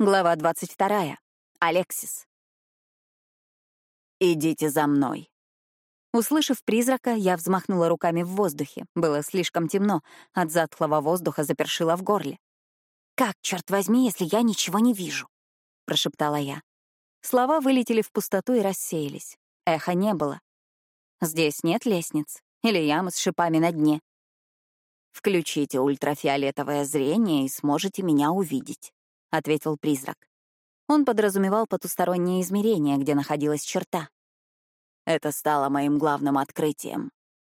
Глава 22. Алексис. «Идите за мной». Услышав призрака, я взмахнула руками в воздухе. Было слишком темно, от затхлого воздуха запершило в горле. «Как, черт возьми, если я ничего не вижу?» — прошептала я. Слова вылетели в пустоту и рассеялись. Эха не было. Здесь нет лестниц или ямы с шипами на дне. Включите ультрафиолетовое зрение и сможете меня увидеть ответил призрак. Он подразумевал потустороннее измерение, где находилась черта. Это стало моим главным открытием.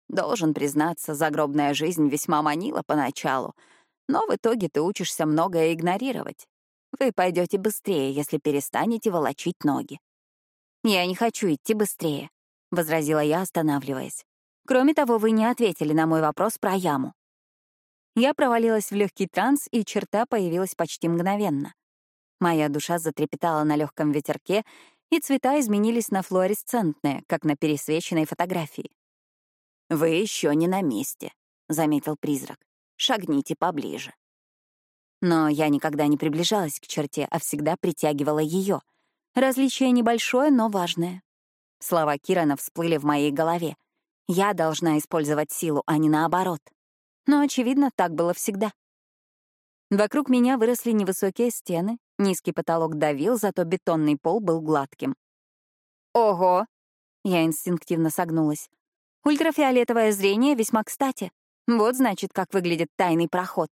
Должен признаться, загробная жизнь весьма манила поначалу, но в итоге ты учишься многое игнорировать. Вы пойдете быстрее, если перестанете волочить ноги. «Я не хочу идти быстрее», — возразила я, останавливаясь. «Кроме того, вы не ответили на мой вопрос про яму. Я провалилась в легкий транс, и черта появилась почти мгновенно. Моя душа затрепетала на легком ветерке, и цвета изменились на флуоресцентные, как на пересвеченной фотографии. «Вы еще не на месте», — заметил призрак. «Шагните поближе». Но я никогда не приближалась к черте, а всегда притягивала ее. Различие небольшое, но важное. Слова Кирана всплыли в моей голове. Я должна использовать силу, а не наоборот. Но, очевидно, так было всегда. Вокруг меня выросли невысокие стены, низкий потолок давил, зато бетонный пол был гладким. «Ого!» — я инстинктивно согнулась. «Ультрафиолетовое зрение весьма кстати. Вот, значит, как выглядит тайный проход».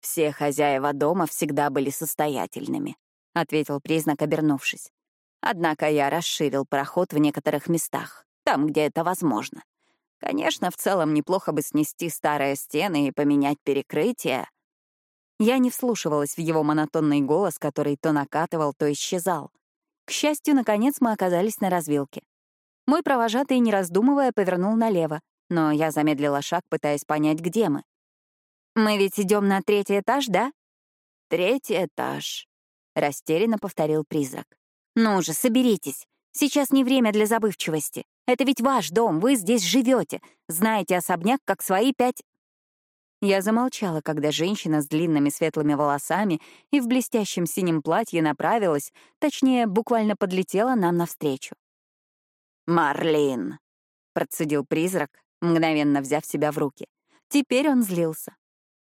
«Все хозяева дома всегда были состоятельными», — ответил признак, обернувшись. «Однако я расширил проход в некоторых местах, там, где это возможно. Конечно, в целом неплохо бы снести старые стены и поменять перекрытие. Я не вслушивалась в его монотонный голос, который то накатывал, то исчезал. К счастью, наконец мы оказались на развилке. Мой провожатый, не раздумывая, повернул налево, но я замедлила шаг, пытаясь понять, где мы. «Мы ведь идем на третий этаж, да?» «Третий этаж», — растерянно повторил призрак. «Ну же, соберитесь. Сейчас не время для забывчивости. Это ведь ваш дом, вы здесь живете, знаете особняк как свои пять...» Я замолчала, когда женщина с длинными светлыми волосами и в блестящем синем платье направилась, точнее, буквально подлетела нам навстречу. «Марлин!» — процедил призрак, мгновенно взяв себя в руки. Теперь он злился.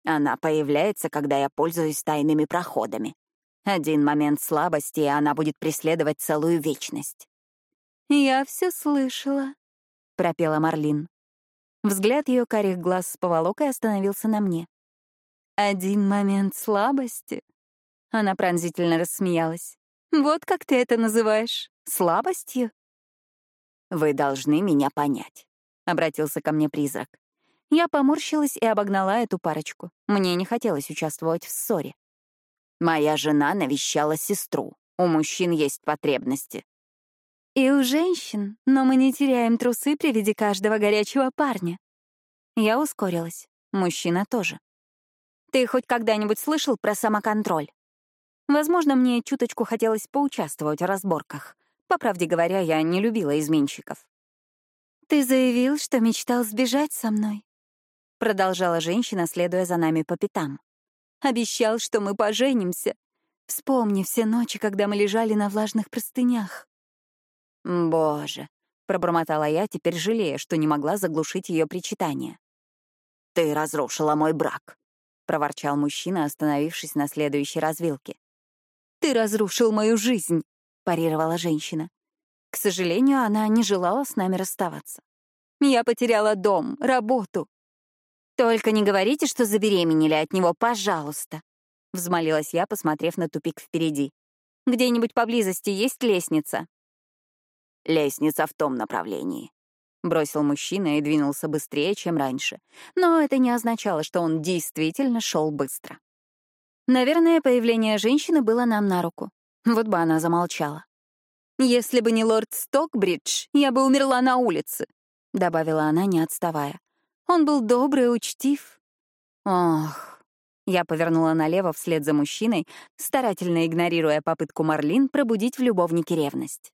Она появляется, когда я пользуюсь тайными проходами. Один момент слабости, и она будет преследовать целую вечность. «Я все слышала», — пропела Марлин. Взгляд ее карих глаз с поволокой остановился на мне. «Один момент слабости?» Она пронзительно рассмеялась. «Вот как ты это называешь? Слабостью?» «Вы должны меня понять», — обратился ко мне призрак. Я поморщилась и обогнала эту парочку. Мне не хотелось участвовать в ссоре. «Моя жена навещала сестру. У мужчин есть потребности. И у женщин, но мы не теряем трусы при виде каждого горячего парня. Я ускорилась. Мужчина тоже. Ты хоть когда-нибудь слышал про самоконтроль? Возможно, мне чуточку хотелось поучаствовать в разборках. По правде говоря, я не любила изменщиков. «Ты заявил, что мечтал сбежать со мной», — продолжала женщина, следуя за нами по пятам. «Обещал, что мы поженимся. Вспомни все ночи, когда мы лежали на влажных простынях. «Боже», — пробормотала я, теперь жалея, что не могла заглушить ее причитание. «Ты разрушила мой брак», — проворчал мужчина, остановившись на следующей развилке. «Ты разрушил мою жизнь», — парировала женщина. К сожалению, она не желала с нами расставаться. «Я потеряла дом, работу». «Только не говорите, что забеременели от него, пожалуйста», — взмолилась я, посмотрев на тупик впереди. «Где-нибудь поблизости есть лестница?» Лестница в том направлении. Бросил мужчина и двинулся быстрее, чем раньше. Но это не означало, что он действительно шел быстро. Наверное, появление женщины было нам на руку. Вот бы она замолчала. «Если бы не лорд Стокбридж, я бы умерла на улице», — добавила она, не отставая. «Он был добрый и учтив». Ох. Я повернула налево вслед за мужчиной, старательно игнорируя попытку Марлин пробудить в любовнике ревность.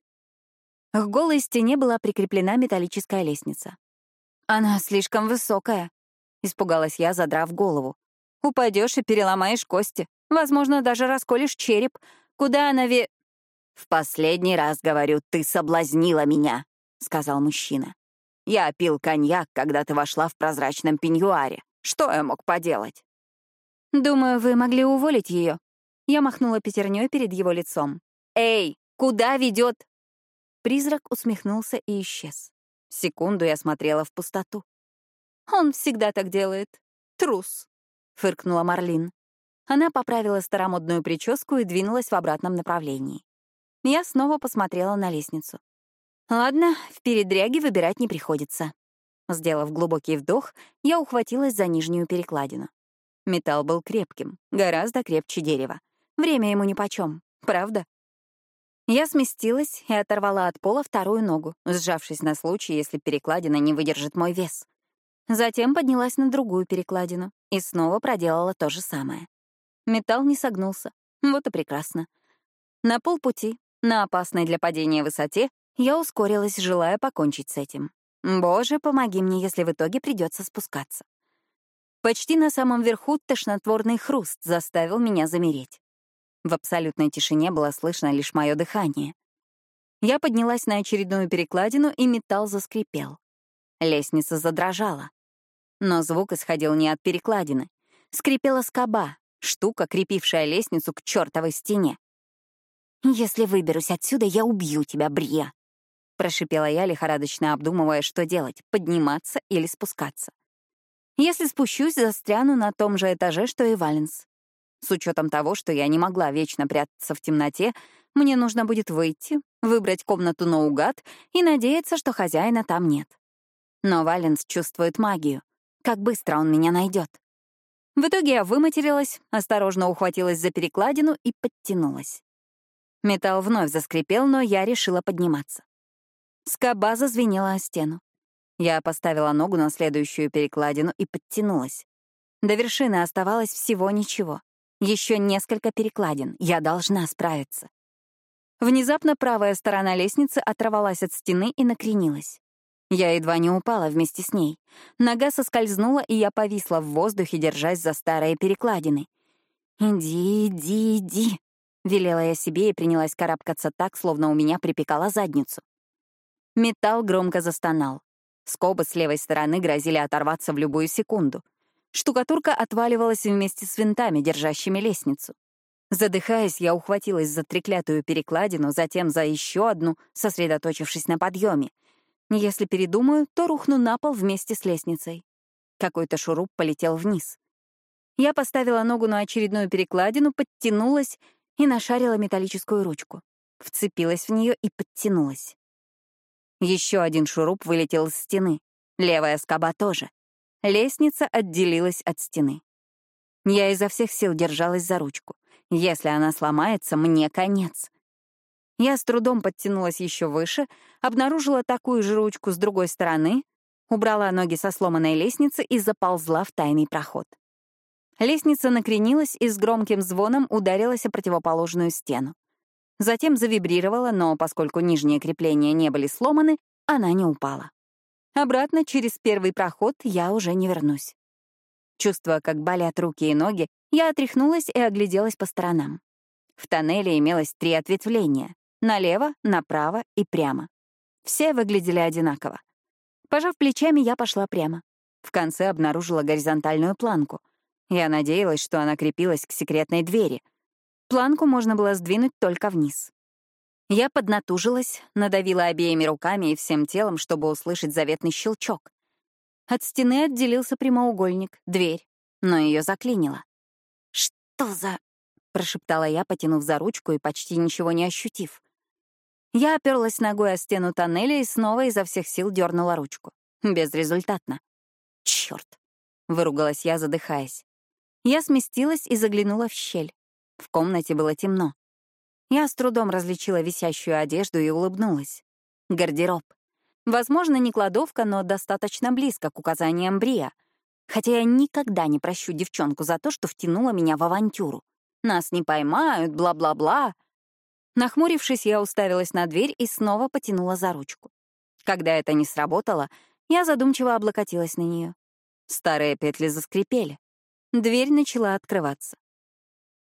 К голой стене была прикреплена металлическая лестница. «Она слишком высокая», — испугалась я, задрав голову. «Упадешь и переломаешь кости. Возможно, даже расколешь череп. Куда она ве...» «В последний раз, говорю, ты соблазнила меня», — сказал мужчина. «Я пил коньяк, когда ты вошла в прозрачном пеньюаре. Что я мог поделать?» «Думаю, вы могли уволить ее». Я махнула пятерней перед его лицом. «Эй, куда ведет?» Призрак усмехнулся и исчез. Секунду я смотрела в пустоту. «Он всегда так делает. Трус», — фыркнула Марлин. Она поправила старомодную прическу и двинулась в обратном направлении. Я снова посмотрела на лестницу. Ладно, в передряге выбирать не приходится. Сделав глубокий вдох, я ухватилась за нижнюю перекладину. Металл был крепким, гораздо крепче дерева. Время ему нипочем, правда? Я сместилась и оторвала от пола вторую ногу, сжавшись на случай, если перекладина не выдержит мой вес. Затем поднялась на другую перекладину и снова проделала то же самое. Металл не согнулся. Вот и прекрасно. На полпути, на опасной для падения высоте, я ускорилась, желая покончить с этим. Боже, помоги мне, если в итоге придется спускаться. Почти на самом верху тошнотворный хруст заставил меня замереть. В абсолютной тишине было слышно лишь мое дыхание. Я поднялась на очередную перекладину, и металл заскрипел. Лестница задрожала. Но звук исходил не от перекладины. Скрипела скоба, штука, крепившая лестницу к чертовой стене. «Если выберусь отсюда, я убью тебя, Брия», — прошипела я, лихорадочно обдумывая, что делать — подниматься или спускаться. «Если спущусь, застряну на том же этаже, что и Валенс. С учетом того, что я не могла вечно прятаться в темноте, мне нужно будет выйти, выбрать комнату наугад и надеяться, что хозяина там нет. Но Валенс чувствует магию. Как быстро он меня найдет? В итоге я выматерилась, осторожно ухватилась за перекладину и подтянулась. Металл вновь заскрипел, но я решила подниматься. Скоба зазвенела о стену. Я поставила ногу на следующую перекладину и подтянулась. До вершины оставалось всего ничего. Еще несколько перекладин. Я должна справиться. Внезапно правая сторона лестницы оторвалась от стены и накренилась. Я едва не упала вместе с ней. Нога соскользнула, и я повисла в воздухе, держась за старые перекладины. «Иди, иди, иди», — велела я себе и принялась карабкаться так, словно у меня припекала задницу. Металл громко застонал. Скобы с левой стороны грозили оторваться в любую секунду. Штукатурка отваливалась вместе с винтами, держащими лестницу. Задыхаясь, я ухватилась за треклятую перекладину, затем за еще одну, сосредоточившись на подъеме. Если передумаю, то рухну на пол вместе с лестницей. Какой-то шуруп полетел вниз. Я поставила ногу на очередную перекладину, подтянулась и нашарила металлическую ручку. Вцепилась в нее и подтянулась. Еще один шуруп вылетел из стены. Левая скоба тоже. Лестница отделилась от стены. Я изо всех сил держалась за ручку. Если она сломается, мне конец. Я с трудом подтянулась еще выше, обнаружила такую же ручку с другой стороны, убрала ноги со сломанной лестницы и заползла в тайный проход. Лестница накренилась и с громким звоном ударилась о противоположную стену. Затем завибрировала, но поскольку нижние крепления не были сломаны, она не упала. Обратно через первый проход я уже не вернусь. Чувствуя, как болят руки и ноги, я отряхнулась и огляделась по сторонам. В тоннеле имелось три ответвления. Налево, направо и прямо. Все выглядели одинаково. Пожав плечами, я пошла прямо. В конце обнаружила горизонтальную планку. Я надеялась, что она крепилась к секретной двери. Планку можно было сдвинуть только вниз. Я поднатужилась, надавила обеими руками и всем телом, чтобы услышать заветный щелчок. От стены отделился прямоугольник, дверь, но ее заклинило. «Что за...» — прошептала я, потянув за ручку и почти ничего не ощутив. Я оперлась ногой о стену тоннеля и снова изо всех сил дернула ручку. Безрезультатно. Черт! выругалась я, задыхаясь. Я сместилась и заглянула в щель. В комнате было темно. Я с трудом различила висящую одежду и улыбнулась. Гардероб. Возможно, не кладовка, но достаточно близко к указаниям Брия. Хотя я никогда не прощу девчонку за то, что втянула меня в авантюру. Нас не поймают, бла-бла-бла. Нахмурившись, я уставилась на дверь и снова потянула за ручку. Когда это не сработало, я задумчиво облокотилась на нее. Старые петли заскрипели. Дверь начала открываться.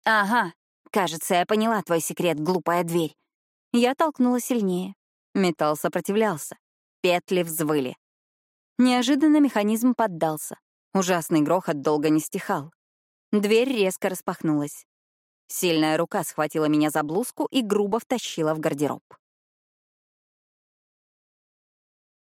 Ага, кажется, я поняла твой секрет, глупая дверь. Я толкнула сильнее. Металл сопротивлялся. Петли взвыли. Неожиданно механизм поддался. Ужасный грохот долго не стихал. Дверь резко распахнулась. Сильная рука схватила меня за блузку и грубо втащила в гардероб.